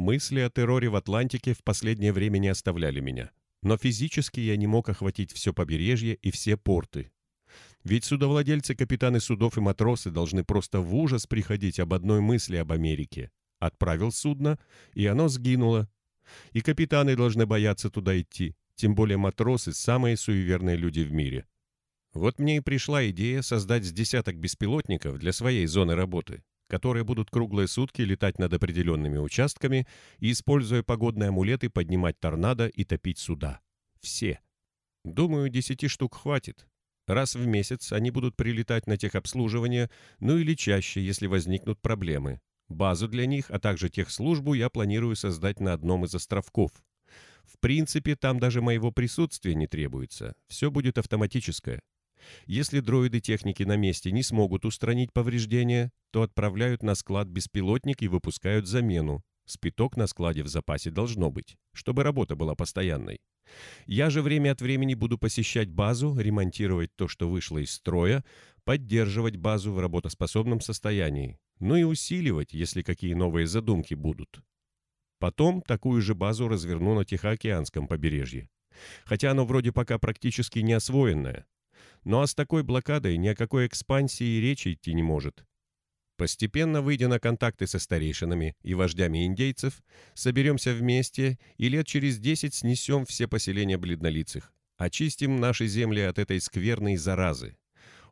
Мысли о терроре в Атлантике в последнее время не оставляли меня. Но физически я не мог охватить все побережье и все порты. Ведь судовладельцы, капитаны судов и матросы должны просто в ужас приходить об одной мысли об Америке. Отправил судно, и оно сгинуло. И капитаны должны бояться туда идти, тем более матросы – самые суеверные люди в мире. Вот мне и пришла идея создать с десяток беспилотников для своей зоны работы, которые будут круглые сутки летать над определенными участками и, используя погодные амулеты, поднимать торнадо и топить суда. Все. Думаю, десяти штук хватит. Раз в месяц они будут прилетать на техобслуживание, ну или чаще, если возникнут проблемы. Базу для них, а также техслужбу я планирую создать на одном из островков. В принципе, там даже моего присутствия не требуется. Все будет автоматическое. Если дроиды техники на месте не смогут устранить повреждения, то отправляют на склад беспилотник и выпускают замену. Спиток на складе в запасе должно быть, чтобы работа была постоянной. Я же время от времени буду посещать базу, ремонтировать то, что вышло из строя, поддерживать базу в работоспособном состоянии, ну и усиливать, если какие новые задумки будут. Потом такую же базу разверну на Тихоокеанском побережье. Хотя оно вроде пока практически не освоенное. Ну а с такой блокадой ни о какой экспансии речи идти не может. Постепенно, выйдя на контакты со старейшинами и вождями индейцев, соберемся вместе и лет через десять снесем все поселения бледнолицых. Очистим наши земли от этой скверной заразы.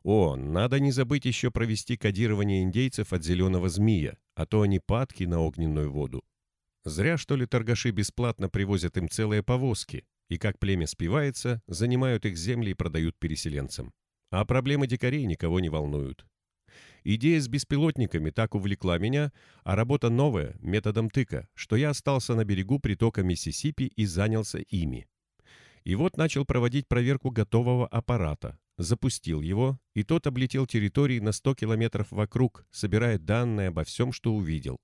О, надо не забыть еще провести кодирование индейцев от зеленого змея, а то они падки на огненную воду. Зря, что ли, торгаши бесплатно привозят им целые повозки, и как племя спивается, занимают их земли и продают переселенцам. А проблемы дикарей никого не волнуют. Идея с беспилотниками так увлекла меня, а работа новая, методом тыка, что я остался на берегу притока Миссисипи и занялся ими. И вот начал проводить проверку готового аппарата. Запустил его, и тот облетел территории на 100 километров вокруг, собирая данные обо всем, что увидел.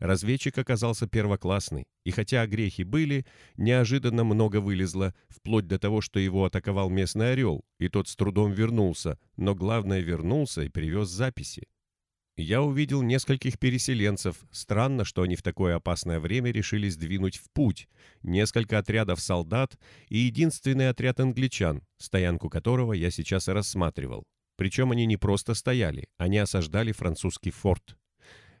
Разведчик оказался первоклассный, и хотя огрехи были, неожиданно много вылезло, вплоть до того, что его атаковал местный орел, и тот с трудом вернулся, но главное вернулся и привез записи. Я увидел нескольких переселенцев. Странно, что они в такое опасное время решили сдвинуть в путь. Несколько отрядов солдат и единственный отряд англичан, стоянку которого я сейчас и рассматривал. Причем они не просто стояли, они осаждали французский форт.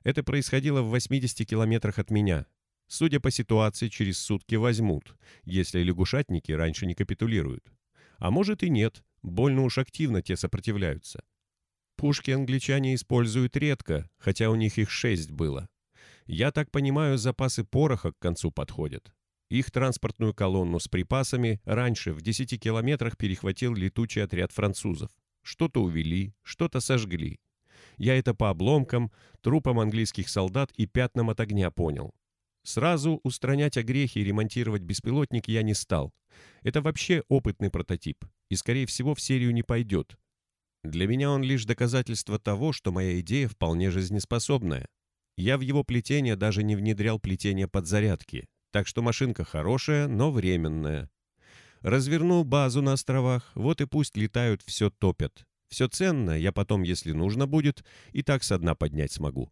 Это происходило в 80 километрах от меня. Судя по ситуации, через сутки возьмут, если лягушатники раньше не капитулируют. А может и нет, больно уж активно те сопротивляются. Пушки англичане используют редко, хотя у них их шесть было. Я так понимаю, запасы пороха к концу подходят. Их транспортную колонну с припасами раньше в 10 километрах перехватил летучий отряд французов. Что-то увели, что-то сожгли. Я это по обломкам, трупам английских солдат и пятнам от огня понял. Сразу устранять огрехи и ремонтировать беспилотник я не стал. Это вообще опытный прототип, и, скорее всего, в серию не пойдет. Для меня он лишь доказательство того, что моя идея вполне жизнеспособная. Я в его плетение даже не внедрял плетение подзарядки, так что машинка хорошая, но временная. Разверну базу на островах, вот и пусть летают, все топят. Все ценное я потом, если нужно будет, и так со дна поднять смогу.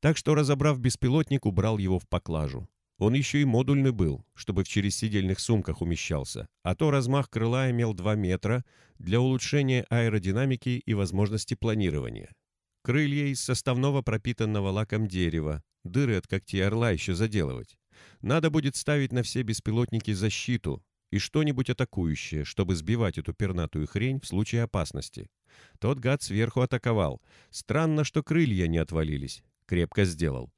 Так что, разобрав беспилотник, убрал его в поклажу. Он еще и модульный был, чтобы в чересидельных сумках умещался, а то размах крыла имел 2 метра для улучшения аэродинамики и возможности планирования. Крылья из составного пропитанного лаком дерева, дыры от когтей орла еще заделывать. Надо будет ставить на все беспилотники защиту, и что-нибудь атакующее, чтобы сбивать эту пернатую хрень в случае опасности. Тот гад сверху атаковал. Странно, что крылья не отвалились. Крепко сделал.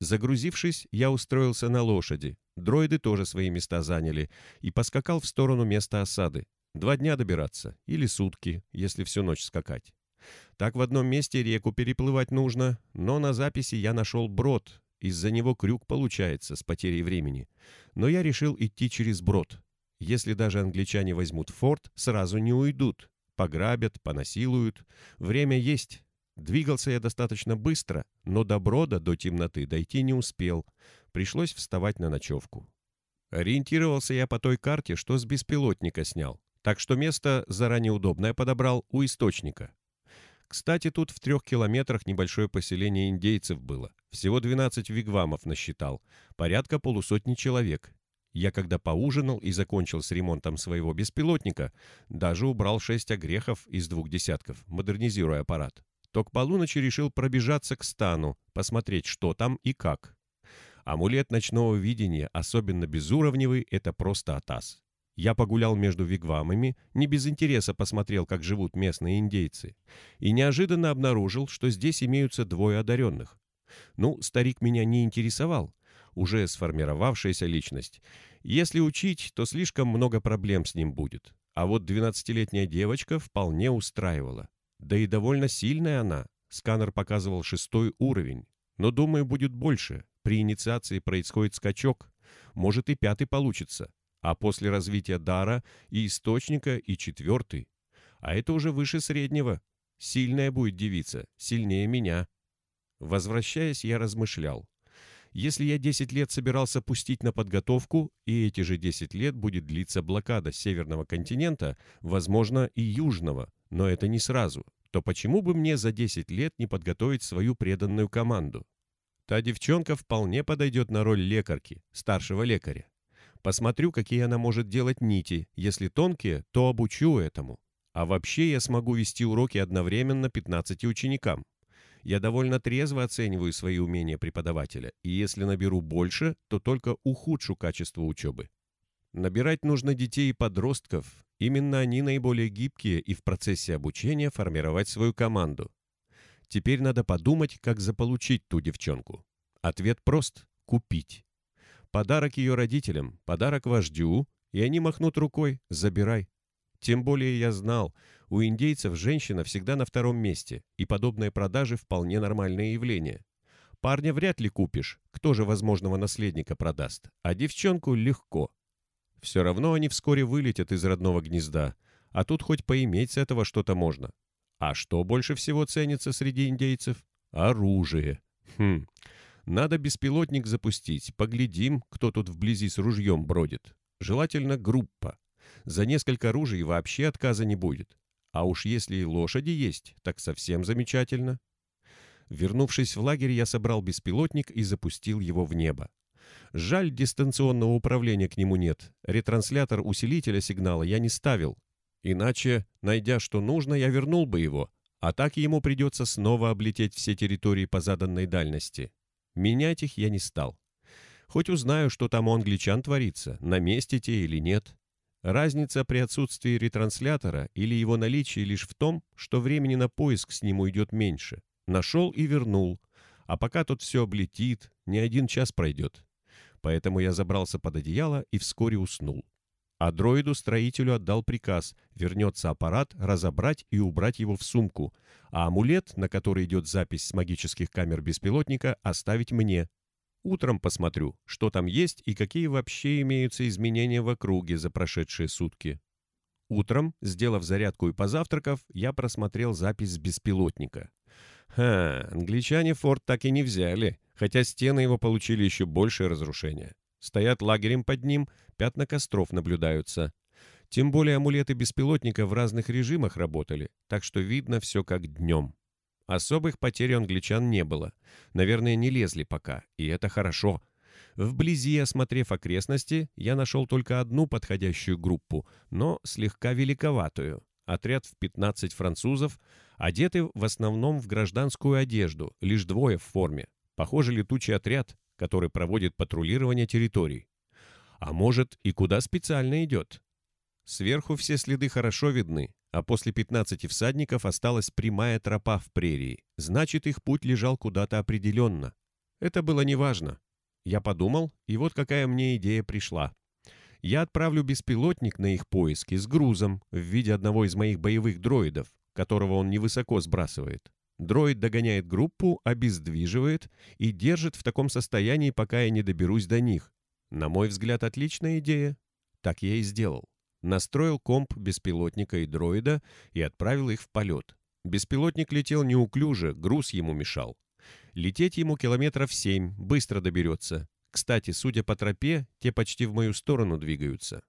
Загрузившись, я устроился на лошади. Дроиды тоже свои места заняли. И поскакал в сторону места осады. Два дня добираться. Или сутки, если всю ночь скакать. Так в одном месте реку переплывать нужно, но на записи я нашел брод. Из-за него крюк получается с потерей времени. Но я решил идти через брод. Если даже англичане возьмут форт, сразу не уйдут. Пограбят, понасилуют. Время есть. Двигался я достаточно быстро, но до брода, до темноты дойти не успел. Пришлось вставать на ночевку. Ориентировался я по той карте, что с беспилотника снял. Так что место заранее удобное подобрал у источника. Кстати, тут в трех километрах небольшое поселение индейцев было. Всего 12 вигвамов насчитал, порядка полусотни человек. Я когда поужинал и закончил с ремонтом своего беспилотника, даже убрал шесть огрехов из двух десятков, модернизируя аппарат. То к полуночи решил пробежаться к стану, посмотреть, что там и как. Амулет ночного видения, особенно безуровневый, это просто атас. Я погулял между вигвамами, не без интереса посмотрел, как живут местные индейцы, и неожиданно обнаружил, что здесь имеются двое одаренных. Ну, старик меня не интересовал, уже сформировавшаяся личность. Если учить, то слишком много проблем с ним будет. А вот 12-летняя девочка вполне устраивала. Да и довольно сильная она. Сканер показывал шестой уровень. Но, думаю, будет больше. При инициации происходит скачок. Может и пятый получится. А после развития дара и источника, и четвертый. А это уже выше среднего. Сильная будет девица, сильнее меня. Возвращаясь, я размышлял. Если я 10 лет собирался пустить на подготовку, и эти же 10 лет будет длиться блокада северного континента, возможно, и южного, но это не сразу, то почему бы мне за 10 лет не подготовить свою преданную команду? Та девчонка вполне подойдет на роль лекарки, старшего лекаря. Посмотрю, какие она может делать нити. Если тонкие, то обучу этому. А вообще я смогу вести уроки одновременно 15 ученикам. Я довольно трезво оцениваю свои умения преподавателя, и если наберу больше, то только ухудшу качество учебы. Набирать нужно детей и подростков. Именно они наиболее гибкие и в процессе обучения формировать свою команду. Теперь надо подумать, как заполучить ту девчонку. Ответ прост – купить. Подарок ее родителям, подарок вождю, и они махнут рукой «забирай». Тем более я знал, у индейцев женщина всегда на втором месте, и подобные продажи вполне нормальное явление. Парня вряд ли купишь, кто же возможного наследника продаст, а девчонку легко. Все равно они вскоре вылетят из родного гнезда, а тут хоть поиметь с этого что-то можно. А что больше всего ценится среди индейцев? Оружие. Хм, надо беспилотник запустить, поглядим, кто тут вблизи с ружьем бродит. Желательно группа. За несколько ружей вообще отказа не будет. А уж если и лошади есть, так совсем замечательно. Вернувшись в лагерь, я собрал беспилотник и запустил его в небо. Жаль, дистанционного управления к нему нет. Ретранслятор усилителя сигнала я не ставил, Иначе, найдя что нужно, я вернул бы его, а так ему придется снова облететь все территории по заданной дальности. Менять их я не стал. Хоть узнаю, что там у англичан творится, на месте те или нет. Разница при отсутствии ретранслятора или его наличии лишь в том, что времени на поиск с ним уйдет меньше. Нашел и вернул. А пока тут все облетит, не один час пройдет. Поэтому я забрался под одеяло и вскоре уснул. А дроиду-строителю отдал приказ, вернется аппарат, разобрать и убрать его в сумку, а амулет, на который идет запись с магических камер беспилотника, оставить мне. Утром посмотрю, что там есть и какие вообще имеются изменения в округе за прошедшие сутки. Утром, сделав зарядку и позавтракав, я просмотрел запись с беспилотника. Ха, англичане форт так и не взяли, хотя стены его получили еще большее разрушение. Стоят лагерем под ним, пятна костров наблюдаются. Тем более амулеты беспилотника в разных режимах работали, так что видно все как днем. Особых потерь у англичан не было. Наверное, не лезли пока, и это хорошо. Вблизи, осмотрев окрестности, я нашел только одну подходящую группу, но слегка великоватую. Отряд в 15 французов, одеты в основном в гражданскую одежду, лишь двое в форме. Похоже, летучий отряд, который проводит патрулирование территорий. А может, и куда специально идет. Сверху все следы хорошо видны, а после 15 всадников осталась прямая тропа в прерии. Значит, их путь лежал куда-то определенно. Это было неважно. Я подумал, и вот какая мне идея пришла. Я отправлю беспилотник на их поиски с грузом в виде одного из моих боевых дроидов, которого он невысоко сбрасывает. Дроид догоняет группу, обездвиживает и держит в таком состоянии, пока я не доберусь до них. На мой взгляд, отличная идея. Так я и сделал. Настроил комп беспилотника и дроида и отправил их в полет. Беспилотник летел неуклюже, груз ему мешал. Лететь ему километров семь, быстро доберется. Кстати, судя по тропе, те почти в мою сторону двигаются.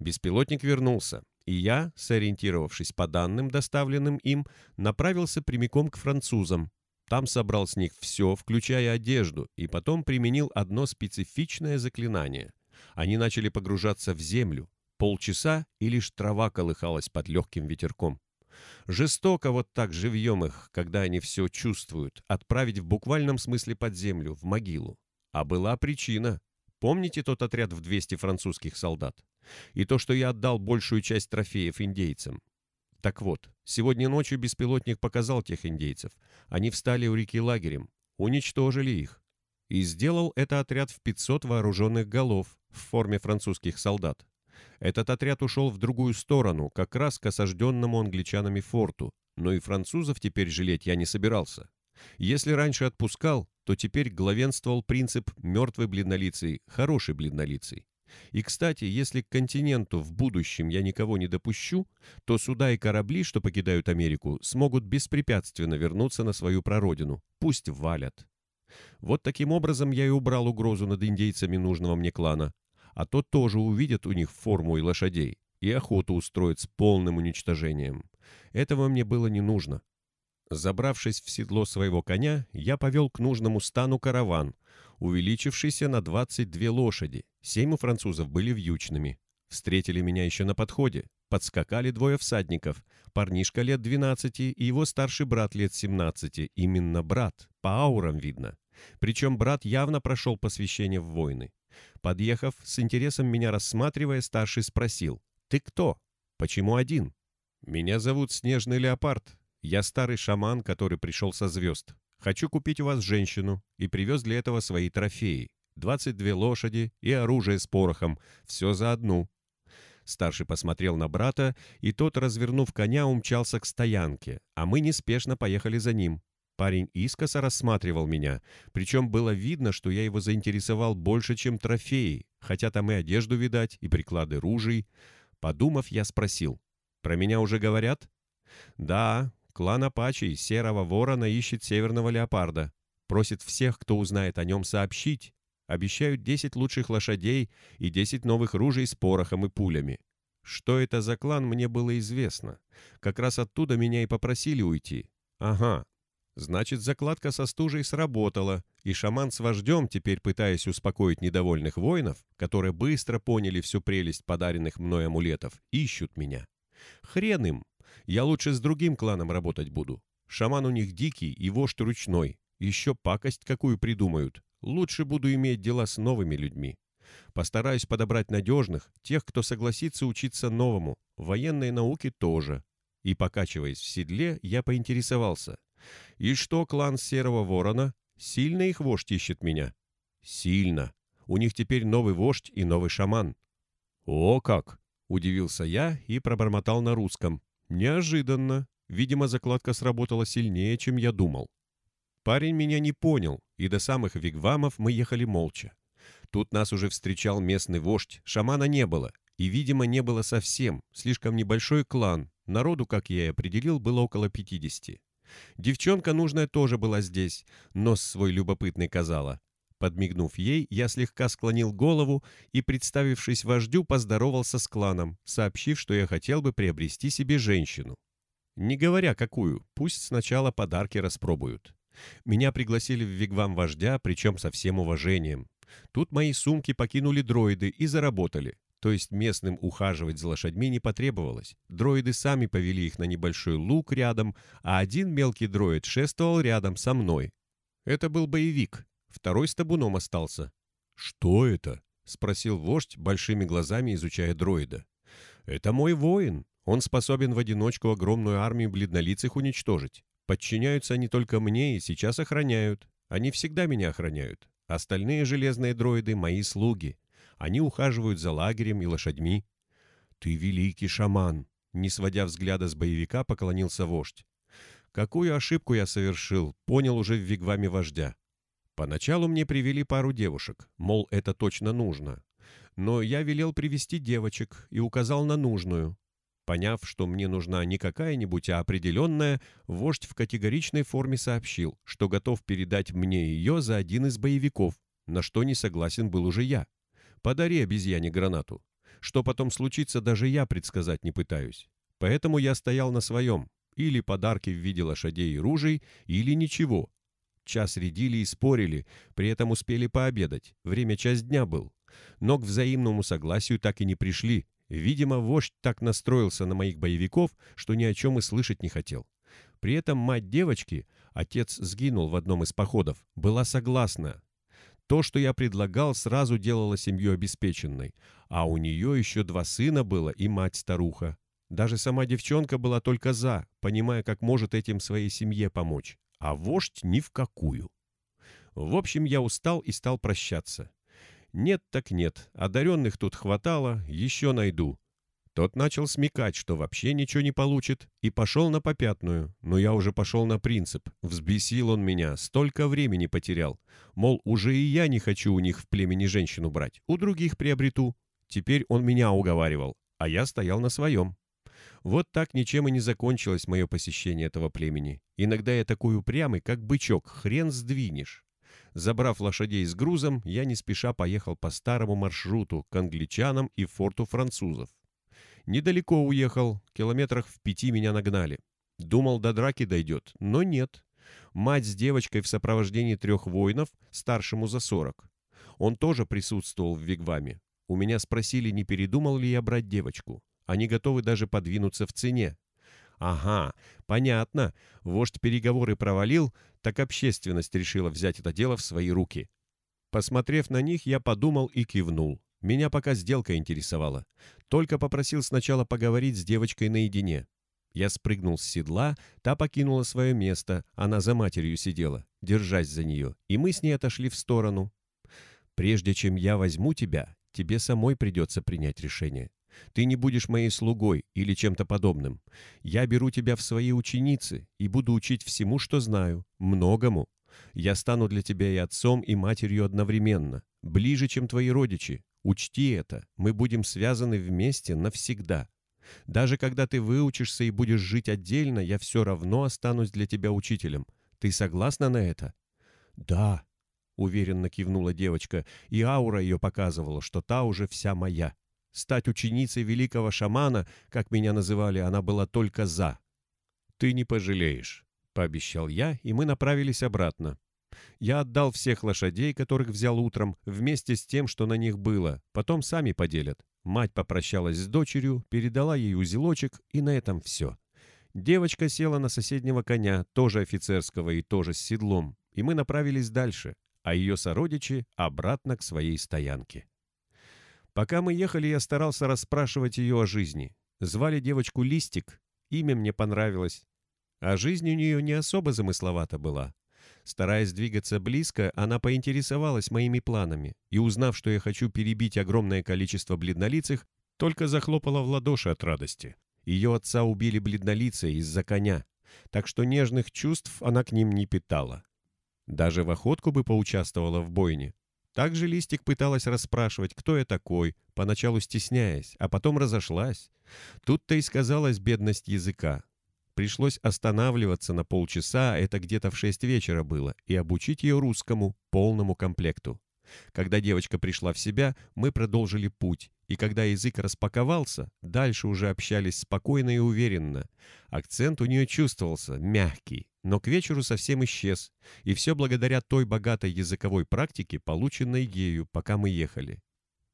Беспилотник вернулся и я, сориентировавшись по данным, доставленным им, направился прямиком к французам. Там собрал с них все, включая одежду, и потом применил одно специфичное заклинание. Они начали погружаться в землю. Полчаса, и лишь трава колыхалась под легким ветерком. Жестоко вот так живьем их, когда они все чувствуют, отправить в буквальном смысле под землю, в могилу. А была причина. Помните тот отряд в 200 французских солдат? И то, что я отдал большую часть трофеев индейцам. Так вот, сегодня ночью беспилотник показал тех индейцев. Они встали у реки лагерем, уничтожили их. И сделал это отряд в 500 вооруженных голов в форме французских солдат. Этот отряд ушел в другую сторону, как раз к осажденному англичанами форту, но и французов теперь жалеть я не собирался. Если раньше отпускал, то теперь главенствовал принцип «мертвый бледнолицый, хороший бледнолицый». И, кстати, если к континенту в будущем я никого не допущу, то суда и корабли, что покидают Америку, смогут беспрепятственно вернуться на свою прародину. Пусть валят. Вот таким образом я и убрал угрозу над индейцами нужного мне клана а то тоже увидят у них форму и лошадей, и охоту устроят с полным уничтожением. Этого мне было не нужно. Забравшись в седло своего коня, я повел к нужному стану караван, увеличившийся на 22 лошади. Семь у французов были вьючными. Встретили меня еще на подходе. Подскакали двое всадников. Парнишка лет 12 и его старший брат лет 17. Именно брат. По аурам видно. Причем брат явно прошел посвящение в войны. Подъехав, с интересом меня рассматривая, старший спросил. «Ты кто? Почему один?» «Меня зовут Снежный Леопард. Я старый шаман, который пришел со звезд. Хочу купить у вас женщину и привез для этого свои трофеи. 22 лошади и оружие с порохом. Все за одну». Старший посмотрел на брата, и тот, развернув коня, умчался к стоянке, а мы неспешно поехали за ним. Парень искоса рассматривал меня, причем было видно, что я его заинтересовал больше, чем трофеи, хотя там и одежду видать, и приклады ружей. Подумав, я спросил, «Про меня уже говорят?» «Да, клан Апачей Серого Ворона ищет Северного Леопарда. Просит всех, кто узнает о нем, сообщить. Обещают 10 лучших лошадей и 10 новых ружей с порохом и пулями. Что это за клан, мне было известно. Как раз оттуда меня и попросили уйти. Ага, Значит, закладка со стужей сработала, и шаман с вождем, теперь пытаясь успокоить недовольных воинов, которые быстро поняли всю прелесть подаренных мной амулетов, ищут меня. Хрен им! Я лучше с другим кланом работать буду. Шаман у них дикий и вождь ручной. Еще пакость какую придумают. Лучше буду иметь дела с новыми людьми. Постараюсь подобрать надежных, тех, кто согласится учиться новому, военной науке тоже. И, покачиваясь в седле, я поинтересовался — и что клан Серого Ворона? Сильно их вождь ищет меня? Сильно. У них теперь новый вождь и новый шаман. О как! Удивился я и пробормотал на русском. Неожиданно. Видимо, закладка сработала сильнее, чем я думал. Парень меня не понял, и до самых вигвамов мы ехали молча. Тут нас уже встречал местный вождь, шамана не было, и, видимо, не было совсем, слишком небольшой клан, народу, как я и определил, было около пятидесяти. Девчонка нужная тоже была здесь, нос свой любопытный казала. Подмигнув ей, я слегка склонил голову и, представившись вождю, поздоровался с кланом, сообщив, что я хотел бы приобрести себе женщину. Не говоря какую, пусть сначала подарки распробуют. Меня пригласили в вигвам вождя, причем со всем уважением. Тут мои сумки покинули дроиды и заработали. То есть местным ухаживать за лошадьми не потребовалось. Дроиды сами повели их на небольшой луг рядом, а один мелкий дроид шествовал рядом со мной. Это был боевик. Второй с табуном остался. «Что это?» — спросил вождь, большими глазами изучая дроида. «Это мой воин. Он способен в одиночку огромную армию бледнолицых уничтожить. Подчиняются они только мне и сейчас охраняют. Они всегда меня охраняют. Остальные железные дроиды — мои слуги. Они ухаживают за лагерем и лошадьми. «Ты великий шаман!» Не сводя взгляда с боевика, поклонился вождь. «Какую ошибку я совершил, понял уже в вигваме вождя. Поначалу мне привели пару девушек, мол, это точно нужно. Но я велел привести девочек и указал на нужную. Поняв, что мне нужна не какая-нибудь, а определенная, вождь в категоричной форме сообщил, что готов передать мне ее за один из боевиков, на что не согласен был уже я. Подари обезьяне гранату. Что потом случится, даже я предсказать не пытаюсь. Поэтому я стоял на своем. Или подарки в виде лошадей и ружей, или ничего. Час рядили и спорили, при этом успели пообедать. Время час дня был. Но к взаимному согласию так и не пришли. Видимо, вождь так настроился на моих боевиков, что ни о чем и слышать не хотел. При этом мать девочки, отец сгинул в одном из походов, была согласна. То, что я предлагал, сразу делало семью обеспеченной, а у нее еще два сына было и мать-старуха. Даже сама девчонка была только за, понимая, как может этим своей семье помочь, а вождь ни в какую. В общем, я устал и стал прощаться. Нет так нет, одаренных тут хватало, еще найду. Тот начал смекать, что вообще ничего не получит, и пошел на попятную, но я уже пошел на принцип. Взбесил он меня, столько времени потерял. Мол, уже и я не хочу у них в племени женщину брать, у других приобрету. Теперь он меня уговаривал, а я стоял на своем. Вот так ничем и не закончилось мое посещение этого племени. Иногда я такой упрямый, как бычок, хрен сдвинешь. Забрав лошадей с грузом, я не спеша поехал по старому маршруту к англичанам и форту французов. Недалеко уехал, километрах в пяти меня нагнали. Думал, до драки дойдет, но нет. Мать с девочкой в сопровождении трех воинов, старшему за сорок. Он тоже присутствовал в Вигваме. У меня спросили, не передумал ли я брать девочку. Они готовы даже подвинуться в цене. Ага, понятно. Вождь переговоры провалил, так общественность решила взять это дело в свои руки. Посмотрев на них, я подумал и кивнул. Меня пока сделка интересовала. Только попросил сначала поговорить с девочкой наедине. Я спрыгнул с седла, та покинула свое место, она за матерью сидела, держась за нее, и мы с ней отошли в сторону. «Прежде чем я возьму тебя, тебе самой придется принять решение. Ты не будешь моей слугой или чем-то подобным. Я беру тебя в свои ученицы и буду учить всему, что знаю, многому. Я стану для тебя и отцом, и матерью одновременно, ближе, чем твои родичи, Учти это, мы будем связаны вместе навсегда. Даже когда ты выучишься и будешь жить отдельно, я все равно останусь для тебя учителем. Ты согласна на это?» «Да», — уверенно кивнула девочка, и аура ее показывала, что та уже вся моя. Стать ученицей великого шамана, как меня называли, она была только за. «Ты не пожалеешь», — пообещал я, и мы направились обратно. Я отдал всех лошадей, которых взял утром, вместе с тем, что на них было. Потом сами поделят. Мать попрощалась с дочерью, передала ей узелочек, и на этом все. Девочка села на соседнего коня, тоже офицерского и тоже с седлом, и мы направились дальше, а ее сородичи обратно к своей стоянке. Пока мы ехали, я старался расспрашивать ее о жизни. Звали девочку Листик, имя мне понравилось. А жизнь у нее не особо замысловата была. Стараясь двигаться близко, она поинтересовалась моими планами и, узнав, что я хочу перебить огромное количество бледнолицых, только захлопала в ладоши от радости. Ее отца убили бледнолицые из-за коня, так что нежных чувств она к ним не питала. Даже в охотку бы поучаствовала в бойне. Также Листик пыталась расспрашивать, кто я такой, поначалу стесняясь, а потом разошлась. Тут-то и сказалась бедность языка. Пришлось останавливаться на полчаса, это где-то в шесть вечера было, и обучить ее русскому, полному комплекту. Когда девочка пришла в себя, мы продолжили путь, и когда язык распаковался, дальше уже общались спокойно и уверенно. Акцент у нее чувствовался, мягкий, но к вечеру совсем исчез, и все благодаря той богатой языковой практике, полученной ею, пока мы ехали.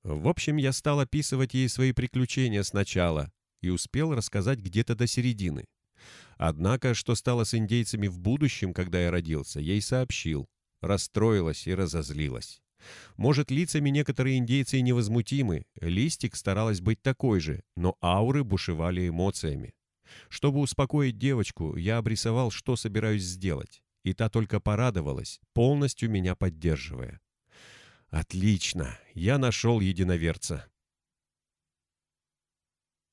В общем, я стал описывать ей свои приключения сначала и успел рассказать где-то до середины. Однако, что стало с индейцами в будущем, когда я родился, ей сообщил. Расстроилась и разозлилась. Может, лицами некоторые индейцы и невозмутимы, Листик старалась быть такой же, но ауры бушевали эмоциями. Чтобы успокоить девочку, я обрисовал, что собираюсь сделать, и та только порадовалась, полностью меня поддерживая. «Отлично! Я нашел единоверца!»